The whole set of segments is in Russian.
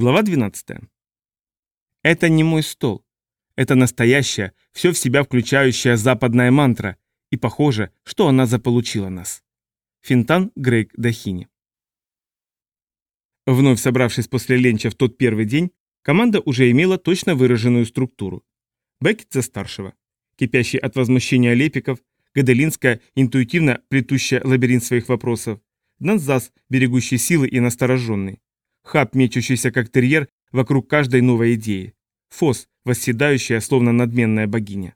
Глава 12. Это не мой стол. Это настоящая, все в себя включающая западная мантра, и похоже, что она заполучила нас. Финтан Грейг Дахини. Вновь собравшись после ленча в тот первый день, команда уже имела точно выраженную структуру. Беккет за старшего. Кипящий от возмущения Лепиков, Гаделинская, интуитивно плетущая лабиринт своих вопросов, Донзас, берегущий силы и настороженный. Хаб, мечущийся как терьер вокруг каждой новой идеи. Фос, восседающая, словно надменная богиня.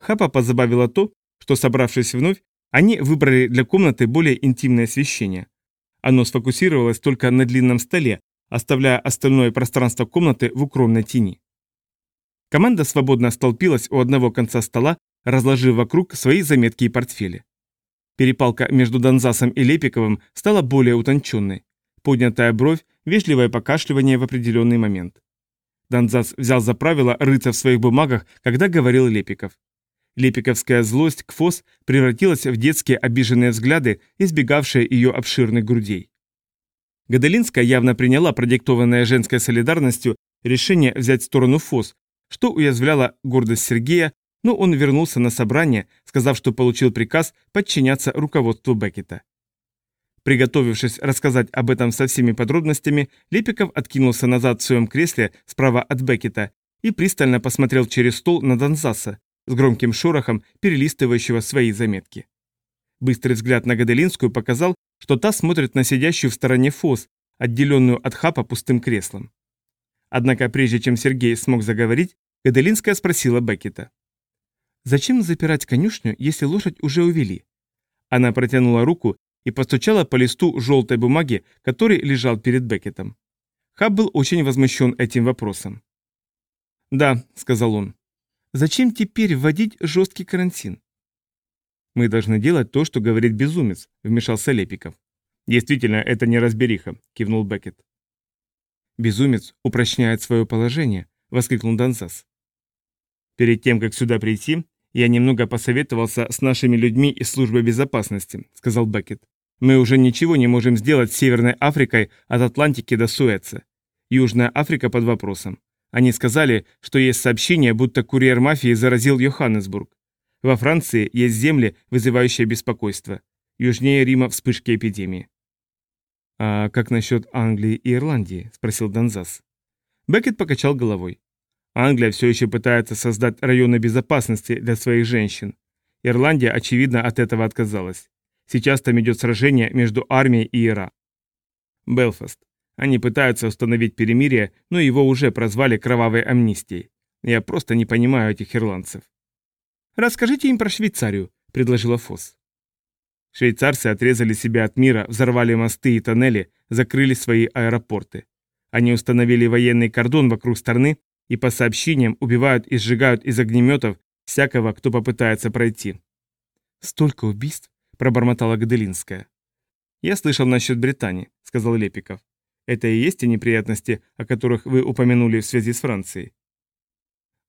Хапа позабавило то, что, собравшись вновь, они выбрали для комнаты более интимное освещение. Оно сфокусировалось только на длинном столе, оставляя остальное пространство комнаты в укромной тени. Команда свободно столпилась у одного конца стола, разложив вокруг свои заметки и портфели. Перепалка между Донзасом и Лепиковым стала более утонченной. Поднятая бровь, вежливое покашливание в определенный момент. Донзас взял за правило рыться в своих бумагах, когда говорил Лепиков. Лепиковская злость к Фос превратилась в детские обиженные взгляды, избегавшие ее обширных грудей. Гаделинская явно приняла продиктованное женской солидарностью решение взять сторону Фос, что уязвляло гордость Сергея, но он вернулся на собрание, сказав, что получил приказ подчиняться руководству Беккета. Приготовившись рассказать об этом со всеми подробностями, Лепиков откинулся назад в своем кресле справа от Беккета и пристально посмотрел через стол на Донзаса, с громким шорохом перелистывающего свои заметки. Быстрый взгляд на Гаделинскую показал, что та смотрит на сидящую в стороне Фос, отделенную от Хапа пустым креслом. Однако прежде чем Сергей смог заговорить, Гаделинская спросила Беккета. «Зачем запирать конюшню, если лошадь уже увели?» Она протянула руку и постучала по листу желтой бумаги, который лежал перед Беккетом. Хаб был очень возмущен этим вопросом. «Да», — сказал он. «Зачем теперь вводить жесткий карантин?» «Мы должны делать то, что говорит безумец», — вмешался Лепиков. «Действительно, это не разбериха», — кивнул Беккет. «Безумец упрочняет свое положение», — воскликнул Донсас. «Перед тем, как сюда прийти, я немного посоветовался с нашими людьми из службы безопасности», — сказал Беккет. Мы уже ничего не можем сделать с Северной Африкой от Атлантики до Суэца. Южная Африка под вопросом. Они сказали, что есть сообщение, будто курьер мафии заразил Йоханнесбург. Во Франции есть земли, вызывающие беспокойство. Южнее Рима вспышки эпидемии. «А как насчет Англии и Ирландии?» – спросил Донзас. Беккет покачал головой. Англия все еще пытается создать районы безопасности для своих женщин. Ирландия, очевидно, от этого отказалась. Сейчас там идет сражение между армией и Ира. Белфаст. Они пытаются установить перемирие, но его уже прозвали кровавой амнистией. Я просто не понимаю этих ирландцев. «Расскажите им про Швейцарию», — предложила Фосс. Швейцарцы отрезали себя от мира, взорвали мосты и тоннели, закрыли свои аэропорты. Они установили военный кордон вокруг страны и по сообщениям убивают и сжигают из огнеметов всякого, кто попытается пройти. Столько убийств пробормотала Гаделинская. «Я слышал насчет Британии», — сказал Лепиков. «Это и есть те неприятности, о которых вы упомянули в связи с Францией».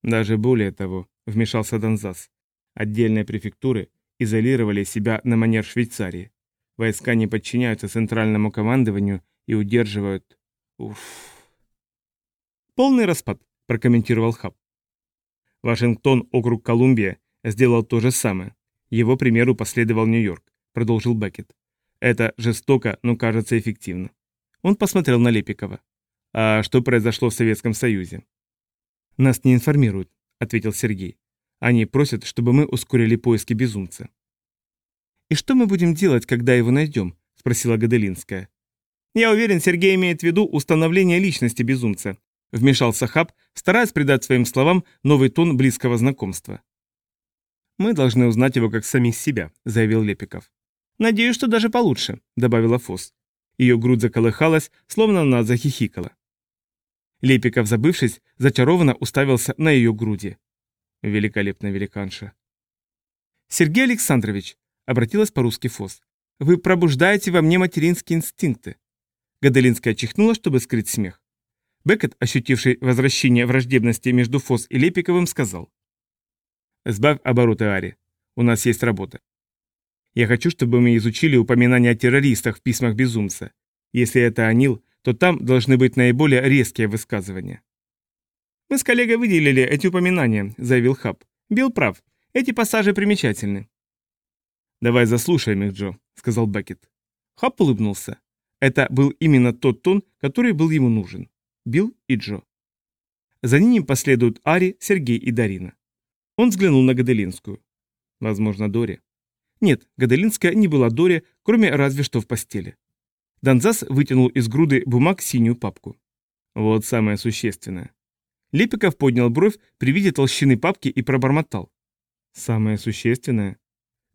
«Даже более того», — вмешался Донзас. «Отдельные префектуры изолировали себя на манер Швейцарии. Войска не подчиняются центральному командованию и удерживают... Уф...» «Полный распад», — прокомментировал Хаб. Вашингтон, округ Колумбия, сделал то же самое. Его примеру последовал Нью-Йорк, продолжил Беккет. Это жестоко, но кажется эффективно. Он посмотрел на Лепикова. А что произошло в Советском Союзе? Нас не информируют, ответил Сергей. Они просят, чтобы мы ускорили поиски безумца. «И что мы будем делать, когда его найдем?» – спросила Гаделинская. «Я уверен, Сергей имеет в виду установление личности безумца», – вмешался Хаб, стараясь придать своим словам новый тон близкого знакомства. «Мы должны узнать его как самих себя», — заявил Лепиков. «Надеюсь, что даже получше», — добавила Фос. Ее грудь заколыхалась, словно она захихикала. Лепиков, забывшись, зачарованно уставился на ее груди. Великолепная великанша. «Сергей Александрович», — обратилась по-русски Фос, — «вы пробуждаете во мне материнские инстинкты». Гаделинская чихнула, чтобы скрыть смех. Беккет, ощутивший возвращение враждебности между Фос и Лепиковым, сказал. Сбавь обороты, Ари. У нас есть работа. Я хочу, чтобы мы изучили упоминания о террористах в письмах безумца. Если это Анил, то там должны быть наиболее резкие высказывания. «Мы с коллегой выделили эти упоминания», — заявил Хаб. «Билл прав. Эти пассажи примечательны». «Давай заслушаем их, Джо», — сказал Беккет. Хаб улыбнулся. Это был именно тот тон, который был ему нужен. Билл и Джо. За ними последуют Ари, Сергей и Дарина. Он взглянул на Гаделинскую. Возможно, Дори. Нет, Гаделинская не была Дори, кроме разве что в постели. Донзас вытянул из груды бумаг синюю папку. Вот самое существенное. Лепиков поднял бровь при виде толщины папки и пробормотал. Самое существенное.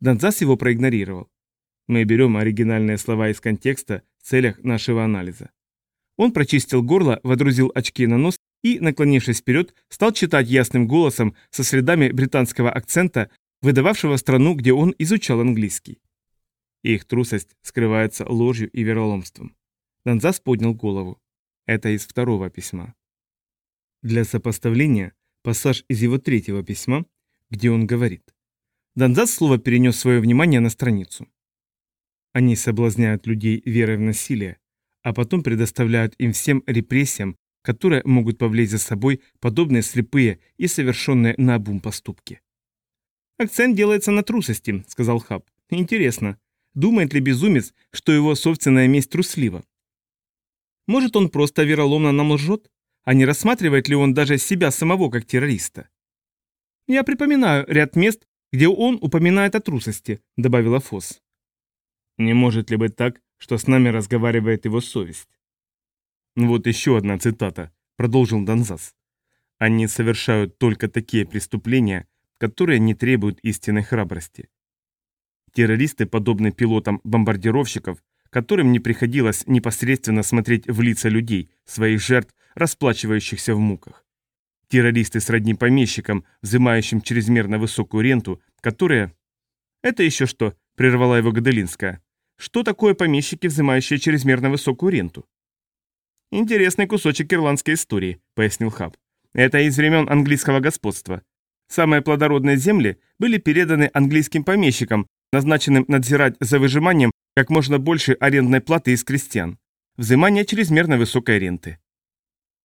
Донзас его проигнорировал. Мы берем оригинальные слова из контекста в целях нашего анализа. Он прочистил горло, водрузил очки на нос и, наклонившись вперед, стал читать ясным голосом со следами британского акцента, выдававшего страну, где он изучал английский. Их трусость скрывается ложью и вероломством. Донзас поднял голову. Это из второго письма. Для сопоставления, пассаж из его третьего письма, где он говорит. Донзас слово перенес свое внимание на страницу. Они соблазняют людей верой в насилие, а потом предоставляют им всем репрессиям, которые могут повлечь за собой подобные слепые и совершенные наобум поступки. «Акцент делается на трусости», — сказал Хаб. «Интересно, Думает ли безумец, что его собственная месть труслива? Может, он просто вероломно нам лжет? А не рассматривает ли он даже себя самого как террориста? Я припоминаю ряд мест, где он упоминает о трусости, добавила Фосс. Не может ли быть так, что с нами разговаривает его совесть? Вот еще одна цитата, продолжил Донзас. Они совершают только такие преступления, которые не требуют истинной храбрости. Террористы подобны пилотам бомбардировщиков, которым не приходилось непосредственно смотреть в лица людей, своих жертв, расплачивающихся в муках. Террористы сродни помещикам, взимающим чрезмерно высокую ренту, которые... «Это еще что?» – прервала его Гаделинская. «Что такое помещики, взимающие чрезмерно высокую ренту?» «Интересный кусочек ирландской истории», – пояснил Хаб. «Это из времен английского господства. Самые плодородные земли были переданы английским помещикам, назначенным надзирать за выжиманием как можно больше арендной платы из крестьян. Взимание чрезмерно высокой ренты.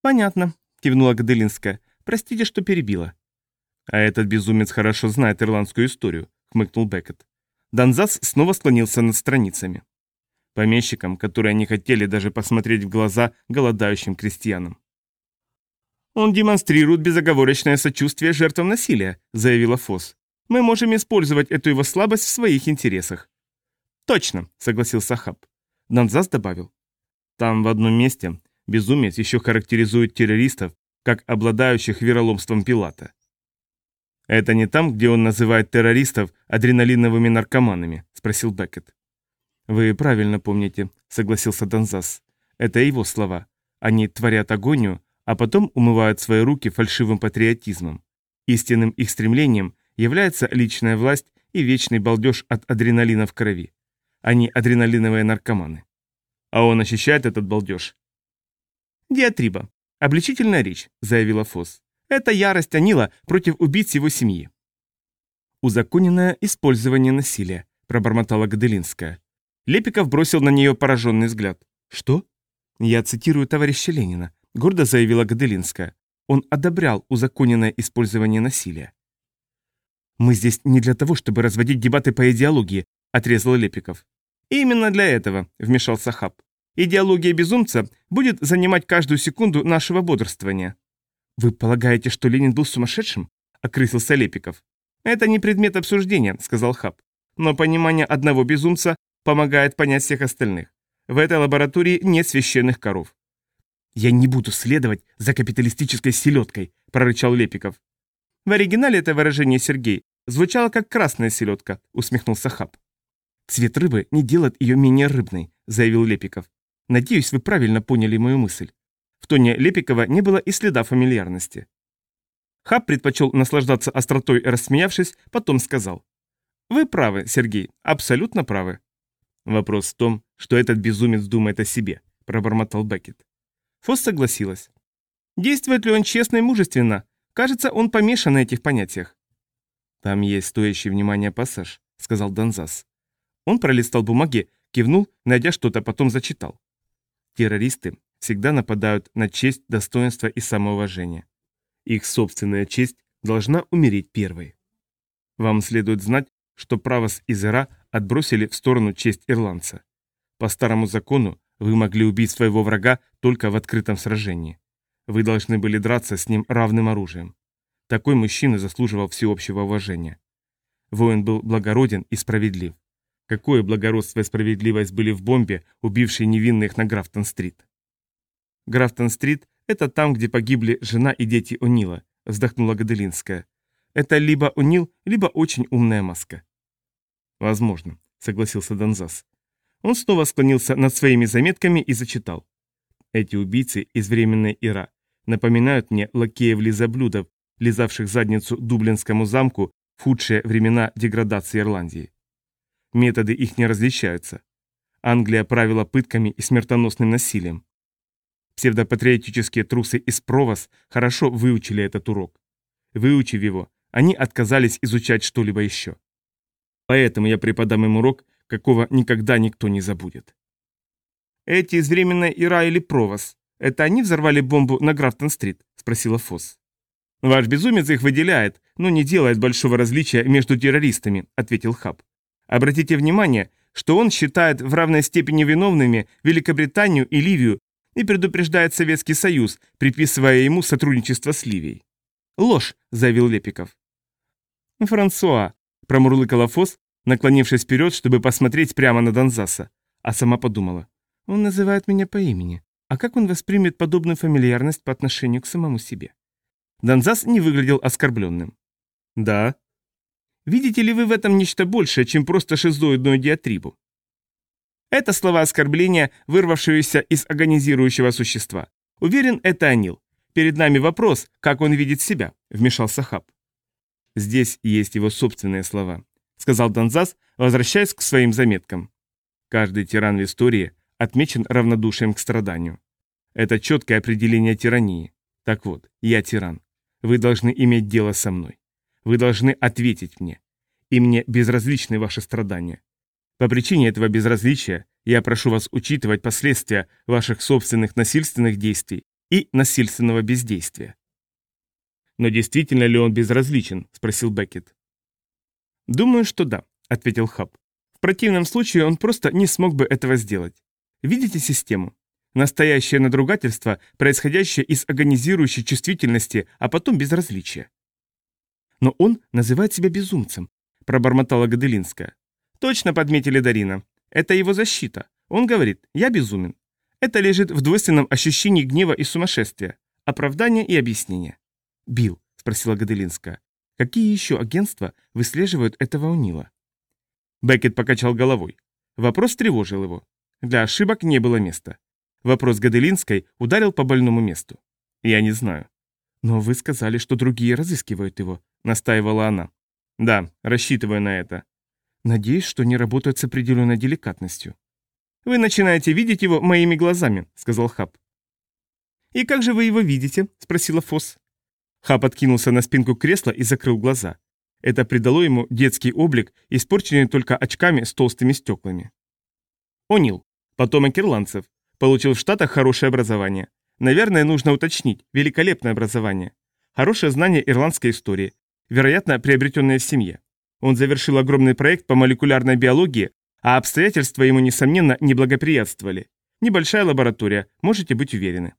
«Понятно», — кивнула Гаделинская. «Простите, что перебила». «А этот безумец хорошо знает ирландскую историю», — хмыкнул Беккет. Донзас снова склонился над страницами. Помещикам, которые не хотели даже посмотреть в глаза голодающим крестьянам. «Он демонстрирует безоговорочное сочувствие жертвам насилия», — заявила Фосс. Мы можем использовать эту его слабость в своих интересах. Точно, согласился Хаб. Нанзас добавил. Там в одном месте безумец еще характеризует террористов как обладающих вероломством Пилата. «Это не там, где он называет террористов адреналиновыми наркоманами?» – спросил Беккет. «Вы правильно помните», – согласился Донзас. «Это его слова. Они творят агонию, а потом умывают свои руки фальшивым патриотизмом. Истинным их стремлением является личная власть и вечный балдеж от адреналина в крови. Они адреналиновые наркоманы. А он ощущает этот балдеж. «Диатриба. Обличительная речь», — заявила Фосс. «Это ярость Анила против убийц его семьи». «Узаконенное использование насилия», — пробормотала Гаделинская. Лепиков бросил на нее пораженный взгляд. «Что?» «Я цитирую товарища Ленина», — гордо заявила Гаделинская. «Он одобрял узаконенное использование насилия». «Мы здесь не для того, чтобы разводить дебаты по идеологии», — отрезал Лепиков. «Именно для этого», — вмешался Хаб. «Идеология безумца будет занимать каждую секунду нашего бодрствования». «Вы полагаете, что Ленин был сумасшедшим?» — окрысился Лепиков. «Это не предмет обсуждения», — сказал Хаб. «Но понимание одного безумца помогает понять всех остальных. В этой лаборатории нет священных коров». «Я не буду следовать за капиталистической селедкой», — прорычал Лепиков. В оригинале это выражение Сергей звучало как красная селедка, усмехнулся Хаб. Цвет рыбы не делает ее менее рыбной, заявил Лепиков. Надеюсь, вы правильно поняли мою мысль. В тоне Лепикова не было и следа фамильярности. Хаб предпочел наслаждаться остротой, рассмеявшись, потом сказал. «Вы правы, Сергей, абсолютно правы». «Вопрос в том, что этот безумец думает о себе», – пробормотал Беккет. Фосс согласилась. «Действует ли он честно и мужественно? Кажется, он помешан на этих понятиях. Там есть стоящий внимания пассаж, сказал Донзас. Он пролистал бумаги, кивнул, найдя что-то, потом зачитал. Террористы всегда нападают на честь, достоинство и самоуважение. Их собственная честь должна умереть первой. Вам следует знать, что Правос и Зера отбросили в сторону честь ирландца. По старому закону вы могли убить своего врага только в открытом сражении. Вы должны были драться с ним равным оружием. Такой мужчина заслуживал всеобщего уважения. Воин был благороден и справедлив. Какое благородство и справедливость были в бомбе, убившей невинных на Графтон-стрит. Графтон-стрит – это там, где погибли жена и дети О'Нила, вздохнула Гаделинская. Это либо О'Нил, либо очень умная маска. Возможно, согласился Донзас. Он снова склонился над своими заметками и зачитал. Эти убийцы из временной Ира напоминают мне лакеев лизоблюдов, лизавших задницу Дублинскому замку в худшие времена деградации Ирландии. Методы их не различаются. Англия правила пытками и смертоносным насилием. Псевдопатриотические трусы из Провос хорошо выучили этот урок. Выучив его, они отказались изучать что-либо еще. Поэтому я преподам им урок, какого никогда никто не забудет. «Эти из временной Ира или Провос, это они взорвали бомбу на Графтон-стрит?» – спросила Фосс. «Ваш безумец их выделяет, но не делает большого различия между террористами», – ответил Хаб. «Обратите внимание, что он считает в равной степени виновными Великобританию и Ливию и предупреждает Советский Союз, приписывая ему сотрудничество с Ливией». «Ложь», – заявил Лепиков. «Франсуа», – промурлыкала Фос, наклонившись вперед, чтобы посмотреть прямо на Донзаса, а сама подумала. «Он называет меня по имени. А как он воспримет подобную фамильярность по отношению к самому себе?» Донзас не выглядел оскорбленным. «Да». «Видите ли вы в этом нечто большее, чем просто шизоидную диатрибу?» Это слова оскорбления, вырвавшиеся из агонизирующего существа. Уверен, это Анил. Перед нами вопрос, как он видит себя, вмешался Хаб. Здесь есть его собственные слова, сказал Донзас, возвращаясь к своим заметкам. Каждый тиран в истории отмечен равнодушием к страданию. Это четкое определение тирании. Так вот, я тиран. Вы должны иметь дело со мной. Вы должны ответить мне. И мне безразличны ваши страдания. По причине этого безразличия я прошу вас учитывать последствия ваших собственных насильственных действий и насильственного бездействия. «Но действительно ли он безразличен?» – спросил Беккет. «Думаю, что да», – ответил Хаб. «В противном случае он просто не смог бы этого сделать. Видите систему? Настоящее надругательство, происходящее из агонизирующей чувствительности, а потом безразличия». «Но он называет себя безумцем», – пробормотала Гаделинская. «Точно подметили Дарина. Это его защита. Он говорит, я безумен. Это лежит в двойственном ощущении гнева и сумасшествия, оправдания и объяснения. «Билл», — спросила Гаделинская, — «какие еще агентства выслеживают этого унила?» Беккет покачал головой. Вопрос тревожил его. Для ошибок не было места. Вопрос Гаделинской ударил по больному месту. «Я не знаю». «Но вы сказали, что другие разыскивают его», — настаивала она. «Да, рассчитываю на это». «Надеюсь, что не работают с определенной деликатностью». «Вы начинаете видеть его моими глазами», — сказал Хаб. «И как же вы его видите?» — спросила Фосс. Хаб откинулся на спинку кресла и закрыл глаза. Это придало ему детский облик, испорченный только очками с толстыми стеклами. О'Нил, потомок ирландцев, получил в Штатах хорошее образование. Наверное, нужно уточнить, великолепное образование. Хорошее знание ирландской истории, вероятно, приобретенное в семье. Он завершил огромный проект по молекулярной биологии, а обстоятельства ему, несомненно, не благоприятствовали. Небольшая лаборатория, можете быть уверены.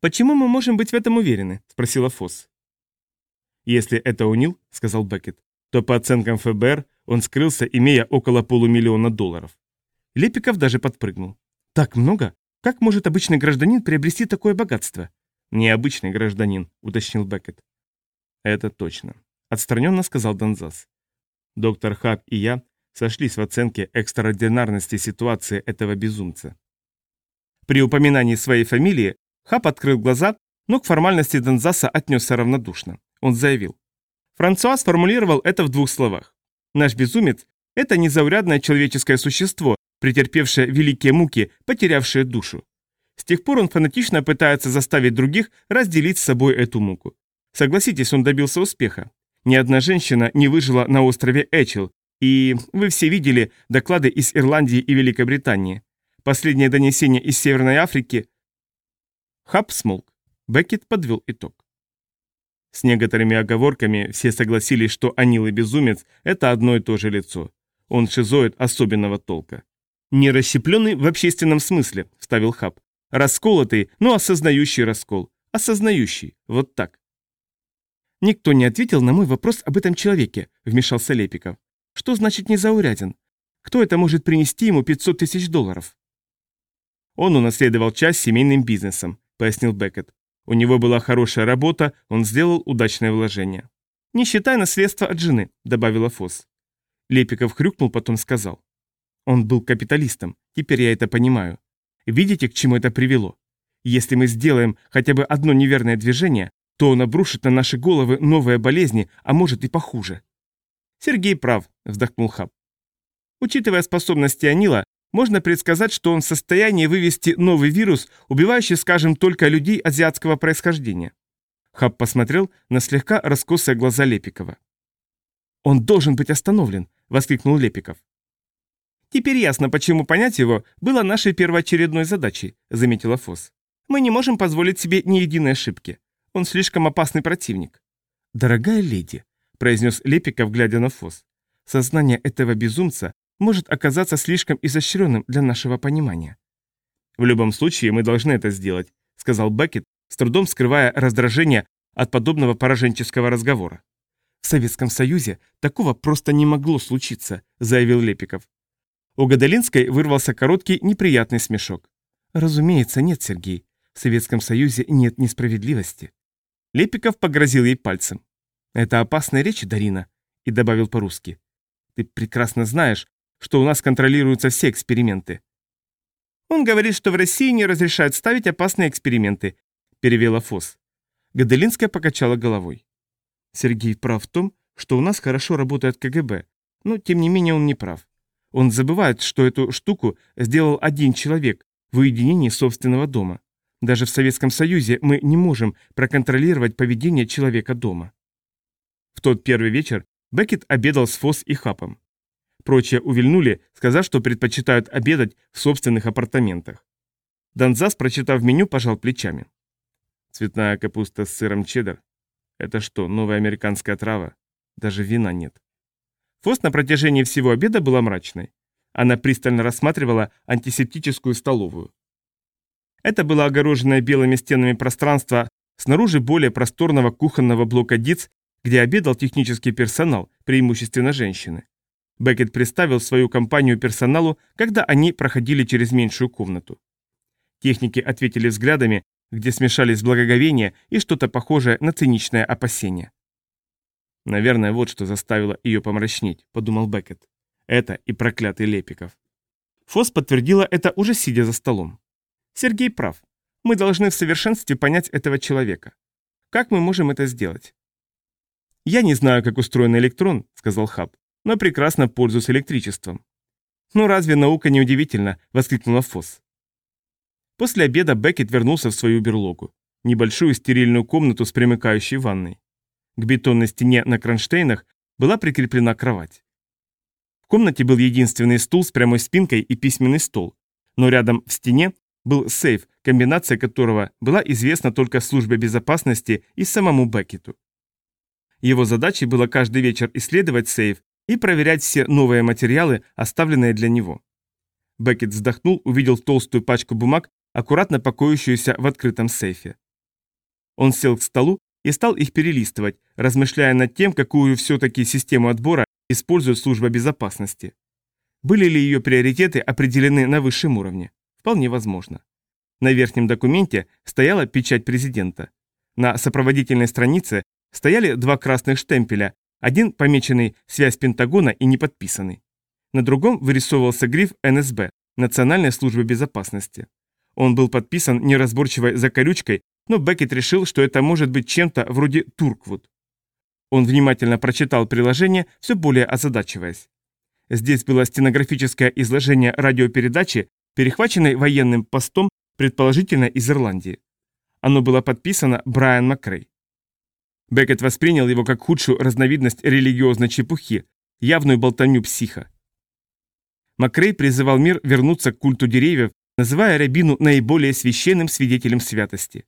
«Почему мы можем быть в этом уверены?» – спросила Фосс. «Если это Унил», – сказал Беккет, – то по оценкам ФБР он скрылся, имея около полумиллиона долларов. Лепиков даже подпрыгнул. «Так много? Как может обычный гражданин приобрести такое богатство?» «Необычный гражданин», – уточнил Беккет. «Это точно», – отстраненно сказал Донзас. «Доктор Хаб и я сошлись в оценке экстраординарности ситуации этого безумца». При упоминании своей фамилии Хаб открыл глаза, но к формальности Донзаса отнесся равнодушно. Он заявил. Франсуа сформулировал это в двух словах. Наш безумец – это незаурядное человеческое существо, претерпевшее великие муки, потерявшее душу. С тех пор он фанатично пытается заставить других разделить с собой эту муку. Согласитесь, он добился успеха. Ни одна женщина не выжила на острове Эчел, и вы все видели доклады из Ирландии и Великобритании. Последнее донесение из Северной Африки... Хаб смолк. Беккет подвел итог. С некоторыми оговорками все согласились, что Анил и Безумец – это одно и то же лицо. Он шизоид особенного толка. «Не расщепленный в общественном смысле», – вставил Хаб. «Расколотый, но осознающий раскол. Осознающий. Вот так». «Никто не ответил на мой вопрос об этом человеке», – вмешался Лепиков. «Что значит незауряден? Кто это может принести ему 500 тысяч долларов?» «Он унаследовал часть семейным бизнесом», – пояснил Беккет. «У него была хорошая работа, он сделал удачное вложение». «Не считай наследство от жены», – добавила Фосс. Лепиков хрюкнул, потом сказал. Он был капиталистом, теперь я это понимаю. Видите, к чему это привело? Если мы сделаем хотя бы одно неверное движение, то он обрушит на наши головы новые болезни, а может и похуже. Сергей прав, вздохнул Хаб. Учитывая способности Анила, можно предсказать, что он в состоянии вывести новый вирус, убивающий, скажем, только людей азиатского происхождения. Хаб посмотрел на слегка раскосые глаза Лепикова. «Он должен быть остановлен!» — воскликнул Лепиков. «Теперь ясно, почему понять его было нашей первоочередной задачей», — заметила Фосс. «Мы не можем позволить себе ни единой ошибки. Он слишком опасный противник». «Дорогая леди», — произнес Лепиков, глядя на Фосс, «сознание этого безумца может оказаться слишком изощренным для нашего понимания». «В любом случае мы должны это сделать», — сказал Беккет, с трудом скрывая раздражение от подобного пораженческого разговора. «В Советском Союзе такого просто не могло случиться», — заявил Лепиков. У Гадалинской вырвался короткий неприятный смешок. «Разумеется, нет, Сергей. В Советском Союзе нет несправедливости». Лепиков погрозил ей пальцем. «Это опасная речь, Дарина», и добавил по-русски. «Ты прекрасно знаешь, что у нас контролируются все эксперименты». «Он говорит, что в России не разрешают ставить опасные эксперименты», — перевела Фос. Гадалинская покачала головой. Сергей прав в том, что у нас хорошо работает КГБ, но тем не менее он не прав. Он забывает, что эту штуку сделал один человек в уединении собственного дома. Даже в Советском Союзе мы не можем проконтролировать поведение человека дома. В тот первый вечер Беккет обедал с Фосс и Хапом. Прочие увильнули, сказав, что предпочитают обедать в собственных апартаментах. Донзас, прочитав меню, пожал плечами. Цветная капуста с сыром чеддер. Это что, новая американская трава? Даже вина нет. Фост на протяжении всего обеда была мрачной. Она пристально рассматривала антисептическую столовую. Это было огороженное белыми стенами пространство снаружи более просторного кухонного блока ДИЦ, где обедал технический персонал, преимущественно женщины. Беккет представил свою компанию персоналу, когда они проходили через меньшую комнату. Техники ответили взглядами, где смешались благоговение и что-то похожее на циничное опасение. Наверное, вот что заставило ее помрачнеть, подумал Беккет. Это и проклятый Лепиков. Фос подтвердила это уже сидя за столом. Сергей прав. Мы должны в совершенстве понять этого человека. Как мы можем это сделать? Я не знаю, как устроен электрон, сказал Хаб, но прекрасно пользуюсь электричеством. Ну разве наука не удивительна? воскликнула Фос. После обеда Беккет вернулся в свою берлогу, небольшую стерильную комнату с примыкающей ванной. К бетонной стене на кронштейнах была прикреплена кровать. В комнате был единственный стул с прямой спинкой и письменный стол, но рядом в стене был сейф, комбинация которого была известна только службе безопасности и самому Беккету. Его задачей было каждый вечер исследовать сейф и проверять все новые материалы, оставленные для него. Беккет вздохнул, увидел толстую пачку бумаг, аккуратно покоящуюся в открытом сейфе. Он сел к столу и стал их перелистывать, размышляя над тем, какую все-таки систему отбора использует служба безопасности. Были ли ее приоритеты определены на высшем уровне? Вполне возможно. На верхнем документе стояла печать президента. На сопроводительной странице стояли два красных штемпеля, один помеченный «Связь Пентагона» и не подписанный. На другом вырисовывался гриф НСБ – Национальной службы безопасности. Он был подписан неразборчивой закорючкой но Беккет решил, что это может быть чем-то вроде Турквуд. Он внимательно прочитал приложение, все более озадачиваясь. Здесь было стенографическое изложение радиопередачи, перехваченной военным постом, предположительно из Ирландии. Оно было подписано Брайан Макрей. Беккет воспринял его как худшую разновидность религиозной чепухи, явную болтовню психа. Макрей призывал мир вернуться к культу деревьев, называя Рябину наиболее священным свидетелем святости.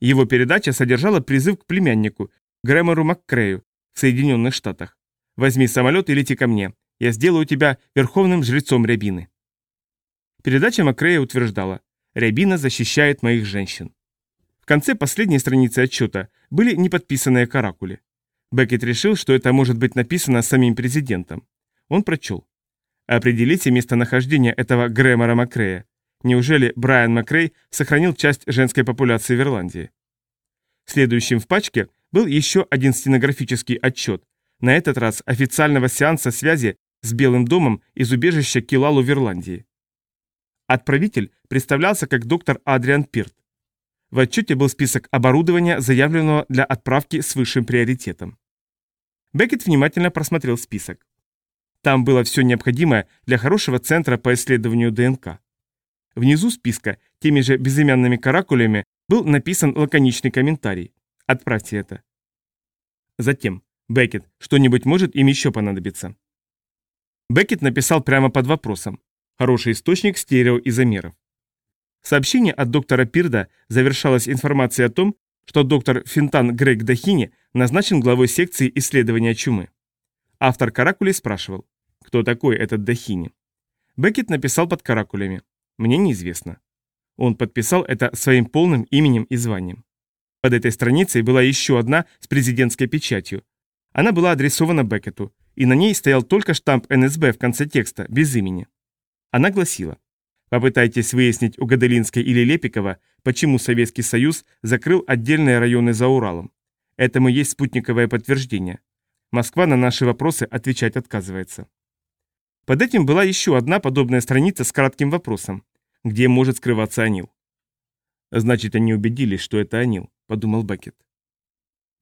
Его передача содержала призыв к племяннику, Грэмору Маккрею, в Соединенных Штатах. «Возьми самолет и лети ко мне. Я сделаю тебя верховным жрецом Рябины». Передача Макрея утверждала, «Рябина защищает моих женщин». Конце последней страницы отчета были неподписанные каракули. Беккет решил, что это может быть написано самим президентом. Он прочел. Определите местонахождение этого Грэмора Макрея. Неужели Брайан Макрей сохранил часть женской популяции в Ирландии? Следующим в пачке был еще один стенографический отчет, на этот раз официального сеанса связи с Белым домом из убежища Килалу в Ирландии. Отправитель представлялся как доктор Адриан Пирт. В отчете был список оборудования, заявленного для отправки с высшим приоритетом. Беккет внимательно просмотрел список. Там было все необходимое для хорошего центра по исследованию ДНК. Внизу списка, теми же безымянными каракулями, был написан лаконичный комментарий. Отправьте это. Затем, Беккет, что-нибудь может им еще понадобиться. Беккет написал прямо под вопросом. Хороший источник стереоизомеров. Сообщение от доктора Пирда завершалось информацией о том, что доктор Финтан Грег Дахини назначен главой секции исследования чумы. Автор каракулей спрашивал, кто такой этот Дахини. Беккет написал под каракулями. Мне неизвестно. Он подписал это своим полным именем и званием. Под этой страницей была еще одна с президентской печатью. Она была адресована Беккету, и на ней стоял только штамп НСБ в конце текста, без имени. Она гласила Попытайтесь выяснить у Гаделинской или Лепикова, почему Советский Союз закрыл отдельные районы за Уралом. Этому есть спутниковое подтверждение. Москва на наши вопросы отвечать отказывается. Под этим была еще одна подобная страница с кратким вопросом. Где может скрываться Анил? Значит, они убедились, что это Анил, подумал Беккет.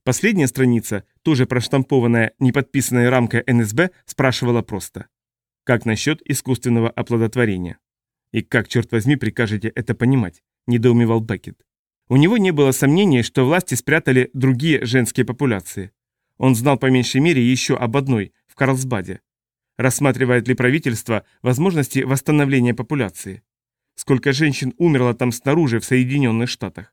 Последняя страница, тоже проштампованная неподписанной рамкой НСБ, спрашивала просто. Как насчет искусственного оплодотворения? «И как, черт возьми, прикажете это понимать?» – недоумевал Беккет. У него не было сомнений, что власти спрятали другие женские популяции. Он знал по меньшей мере еще об одной, в Карлсбаде. Рассматривает ли правительство возможности восстановления популяции? Сколько женщин умерло там снаружи, в Соединенных Штатах?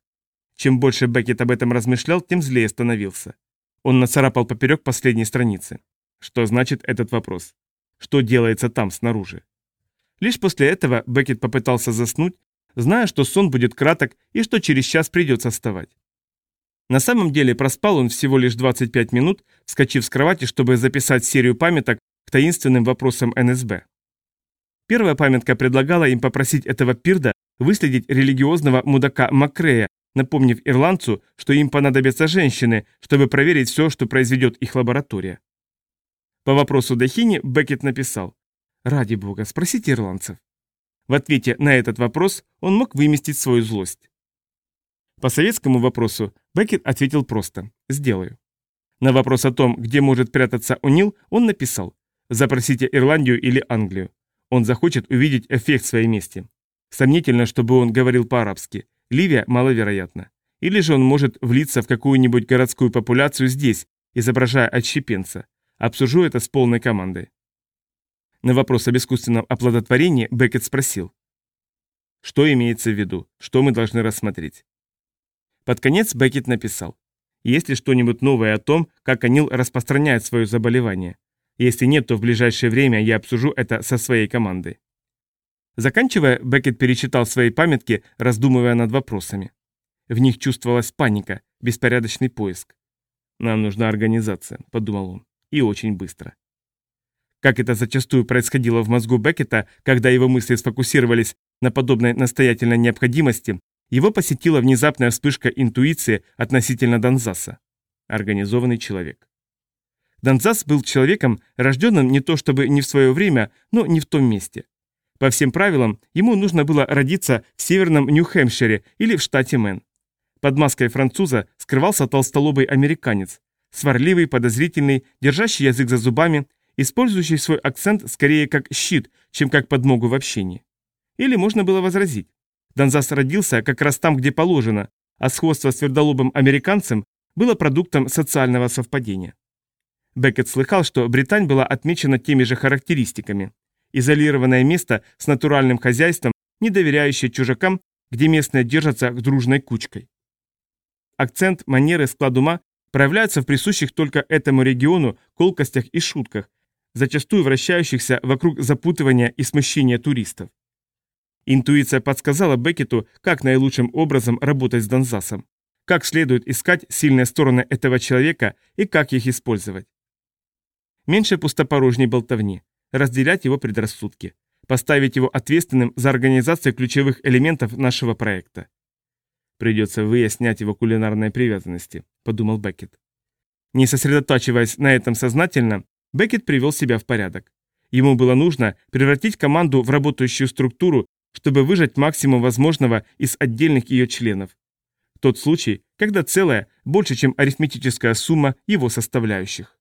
Чем больше Беккет об этом размышлял, тем злее становился. Он нацарапал поперек последней страницы. Что значит этот вопрос? Что делается там снаружи? Лишь после этого Беккет попытался заснуть, зная, что сон будет краток и что через час придется вставать. На самом деле проспал он всего лишь 25 минут, вскочив с кровати, чтобы записать серию памяток к таинственным вопросам НСБ. Первая памятка предлагала им попросить этого пирда выследить религиозного мудака Макрея, напомнив ирландцу, что им понадобятся женщины, чтобы проверить все, что произведет их лаборатория. По вопросу Дахини Беккет написал Ради бога, спросите ирландцев. В ответе на этот вопрос он мог выместить свою злость. По советскому вопросу Беккет ответил просто «сделаю». На вопрос о том, где может прятаться Унил, он написал «запросите Ирландию или Англию». Он захочет увидеть эффект своей месте. Сомнительно, чтобы он говорил по-арабски. Ливия маловероятно. Или же он может влиться в какую-нибудь городскую популяцию здесь, изображая отщепенца. Обсужу это с полной командой. На вопрос об искусственном оплодотворении Беккет спросил. Что имеется в виду? Что мы должны рассмотреть? Под конец Беккет написал. Есть ли что-нибудь новое о том, как Анил распространяет свое заболевание? Если нет, то в ближайшее время я обсужу это со своей командой. Заканчивая, Беккет перечитал свои памятки, раздумывая над вопросами. В них чувствовалась паника, беспорядочный поиск. «Нам нужна организация», — подумал он, — «и очень быстро». Как это зачастую происходило в мозгу Беккета, когда его мысли сфокусировались на подобной настоятельной необходимости, его посетила внезапная вспышка интуиции относительно Донзаса. Организованный человек. Донзас был человеком, рожденным не то чтобы не в свое время, но не в том месте. По всем правилам, ему нужно было родиться в северном Нью-Хэмпшире или в штате Мэн. Под маской француза скрывался толстолобый американец, сварливый, подозрительный, держащий язык за зубами использующий свой акцент скорее как щит, чем как подмогу в общении. Или можно было возразить. Донзас родился как раз там, где положено, а сходство с твердолобым американцем было продуктом социального совпадения. Беккет слыхал, что Британь была отмечена теми же характеристиками. изолированное место с натуральным хозяйством, не доверяющее чужакам, где местные держатся дружной кучкой. Акцент, манеры, склад ума проявляются в присущих только этому региону колкостях и шутках, зачастую вращающихся вокруг запутывания и смущения туристов. Интуиция подсказала Беккету, как наилучшим образом работать с Донзасом, как следует искать сильные стороны этого человека и как их использовать. Меньше пустопорожней болтовни, разделять его предрассудки, поставить его ответственным за организацию ключевых элементов нашего проекта. Придется выяснять его кулинарные привязанности, подумал Беккет. Не сосредотачиваясь на этом сознательно, Беккет привел себя в порядок. Ему было нужно превратить команду в работающую структуру, чтобы выжать максимум возможного из отдельных ее членов. Тот случай, когда целое больше, чем арифметическая сумма его составляющих.